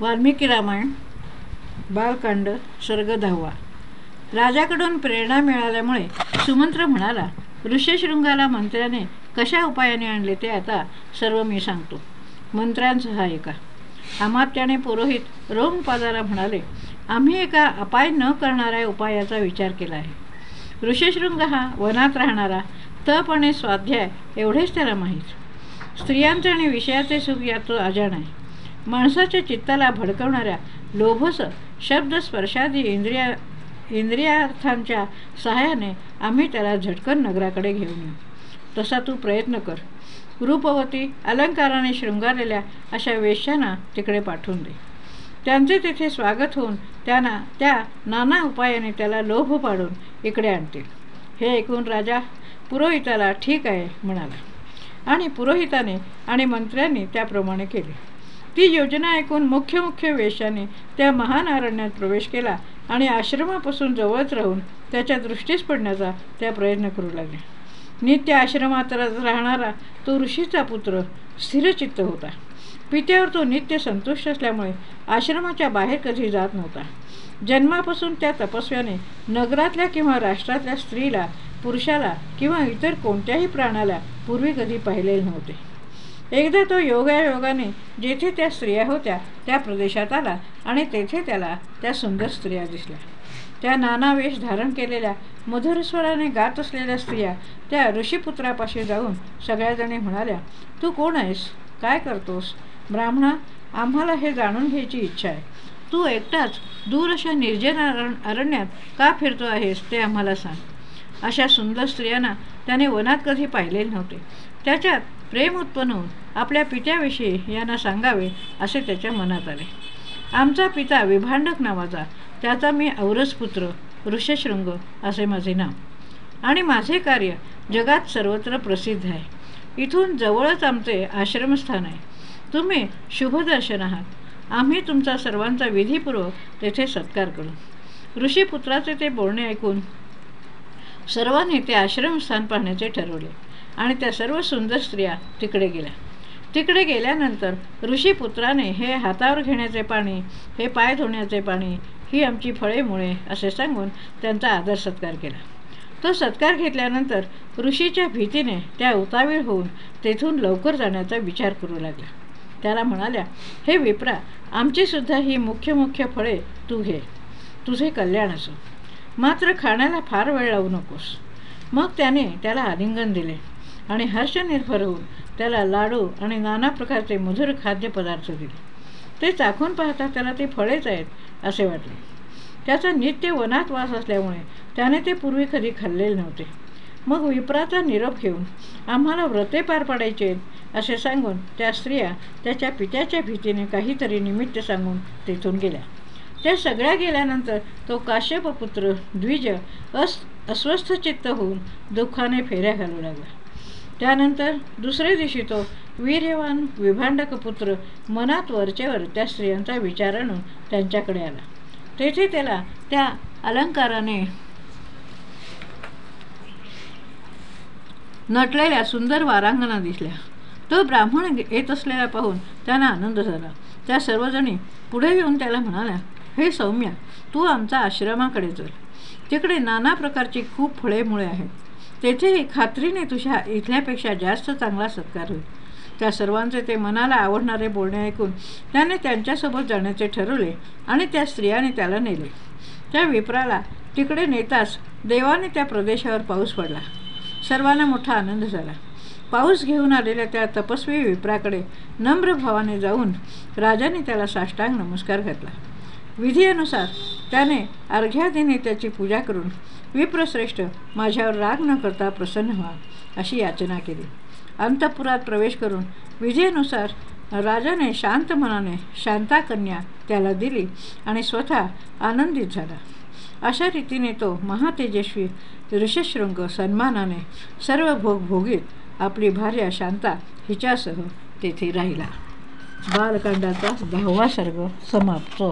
वाल्मिकी रामायण बालकांड सर्ग दहावा राजाकडून प्रेरणा मिळाल्यामुळे सुमंत्र म्हणाला ऋषशृंगाला मंत्र्याने कशा उपायाने आणले ते आता सर्व मी सांगतो. मंत्र्यांचा हा एका. अमात्याने पुरोहित रोमपादाला म्हणाले आम्ही एका अपाय न करणाऱ्या उपायाचा विचार केला आहे. ऋषशृंग हा वनात राहणारा तप आणि स्वाध्याय एवढेच त्याला माहीत. स्त्रियांचे आणि विषयाचे सुख यात तो अजाण आहे. माणसाच्या चित्ताला भडकवणाऱ्या लोभस शब्द स्पर्शादी इंद्रिया इंद्रियार्थांच्या सहाय्याने आम्ही त्याला झटकन नगराकडे घेऊन येऊ. तसा तू प्रयत्न कर. रूपवती अलंकाराने शृंगारलेल्या अशा वेश्यांना तिकडे पाठवून दे. त्यांचे तिथे स्वागत होऊन त्यांना त्या नाना उपायाने त्याला लोभ पाडून इकडे आणतील. हे ऐकून राजा पुरोहिताला ठीक आहे म्हणाला. आणि पुरोहिताने आणि मंत्र्यांनी त्याप्रमाणे केले. ती योजना ऐकून मुख्य मुख्य वेशाने त्या महान अरण्यात प्रवेश केला आणि आश्रमापासून जवळच राहून त्याच्या दृष्टीस पडण्याचा त्या प्रयत्न करू लागले. नित्य आश्रमात राहणारा तो ऋषीचा पुत्र स्थिरचित्त होता. पित्यावर तो नित्य संतुष्ट असल्यामुळे आश्रमाच्या बाहेर कधी जात नव्हता. जन्मापासून त्या तपस्व्याने नगरातल्या किंवा राष्ट्रातल्या स्त्रीला पुरुषाला किंवा इतर कोणत्याही प्राणाला पूर्वी कधी पाहिलेले नव्हते. एकदा तो योगायोगाने जेथे त्या स्त्रिया होत्या त्या प्रदेशात आला आणि तेथे त्याला त्या सुंदर स्त्रिया दिसल्या. त्या नाना वेश धारण केलेल्या मधुरस्वराने गात असलेल्या स्त्रिया त्या ऋषीपुत्रापाशी जाऊन सगळ्याजणी म्हणाल्या तू कोण आहेस? काय करतोस? ब्राह्मणा आम्हाला हे जाणून घ्यायची इच्छा आहे. तू एकटाच दूर अशा निर्जन अरण्यात का फिरतो आहेस ते आम्हाला सांग. अशा सुंदर स्त्रियांना त्याने वनात कधी पाहिलेले नव्हते. त्याच्यात प्रेम उत्पन्न होऊन आपल्या पित्याविषयी यांना सांगावे असे त्याच्या मनात आले. आमचा पिता विभांडक नावाचा त्याचा मी औरस पुत्र ऋषशृंग असे माझे नाव. आणि माझे कार्य जगात सर्वत्र प्रसिद्ध आहे. इथून जवळच आमचे आश्रमस्थान आहे. तुम्ही शुभदर्शन आहात. आम्ही तुमचा सर्वांचा विधीपूर्वक तेथे सत्कार करू. ऋषीपुत्राचे ते बोलणे ऐकून सर्वांनी ते आश्रमस्थान पाहण्याचे ठरवले. आणि त्या सर्व सुंदर स्त्रिया तिकडे गेल्या. तिकडे गेल्यानंतर ऋषीपुत्राने हे हातावर घेण्याचे पाणी हे पाय धुण्याचे पाणी ही आमची फळे मुळे असे सांगून त्यांचा आदर सत्कार केला. तो सत्कार घेतल्यानंतर ऋषीच्या भीतीने त्या उतावीळ होऊन तेथून लवकर जाण्याचा विचार करू लागला. त्याला म्हणाल्या हे विप्रा आमचीसुद्धा ही मुख्य मुख्य फळे तू घे. तुझे कल्याण असो. मात्र खाण्याला फार वेळ लावू नकोस. मग त्याने त्याला आलिंगन दिले. आणि हर्षनिर्भर होऊन त्याला लाडू आणि नाना प्रकारचे मधुर खाद्यपदार्थ दिले. ते चाखून पाहता त्याला ते फळेच आहेत असे वाटले. त्याचा नित्य वनात वास असल्यामुळे त्याने ते पूर्वी कधी खाल्लेले नव्हते. मग विप्राचा निरोप घेऊन आम्हाला व्रते पार पाडायचे असे सांगून त्या स्त्रिया त्याच्या पित्याच्या भीतीने काहीतरी निमित्त सांगून तेथून गेल्या. त्या सगळ्या गेल्यानंतर तो काश्यपपुत्र द्विज अस अस्वस्थचित्त होऊन दुःखाने फेऱ्या घालू लागला. त्यानंतर दुसऱ्या दिवशी तो वीर्यवान विभांडक पुत्र मनात वरचेवर त्या स्त्रियांचा विचार आणून त्यांच्याकडे आला. तेथे त्याला त्या अलंकाराने नटलेल्या सुंदर वारांगणा दिसल्या. तो ब्राह्मण येत असलेला पाहून त्यांना आनंद झाला. त्या सर्वजणी पुढे येऊन त्याला म्हणाल्या हे सौम्या तू आमचा आश्रमाकडे चल. तिकडे नाना प्रकारची खूप फळे मुळे आहेत. तेथेही खात्रीने तुझ्या इथल्यापेक्षा जास्त चांगला सत्कार होईल. त्या सर्वांचे ते मनाला आवडणारे बोलणे ऐकून त्याने त्यांच्यासोबत जाण्याचे ठरवले आणि त्या स्त्रियाने त्याला नेले. त्या विप्राला तिकडे नेताच देवाने त्या प्रदेशावर पाऊस पडला. सर्वांना मोठा आनंद झाला. पाऊस घेऊन आलेल्या त्या तपस्वी विप्राकडे नम्र भावाने जाऊन राजाने त्याला साष्टांग नमस्कार घातला. विधीनुसार त्याने अर्घ्यादीने त्याची पूजा करून विप्रश्रेष्ठ माझ्यावर राग न करता प्रसन्न व्हा अशी याचना केली. अंतपुरात प्रवेश करून विजयनुसार राजाने शांत मनाने शांता कन्या त्याला दिली आणि स्वतः आनंदित झाला. अशा रीतीने तो महातेजस्वी ऋषशृंग सन्मानाने सर्व भोग भोगीत आपली भार्या शांता हिच्यासह तेथे राहिला. बालकांडाचा दहावा सर्ग समाप्त.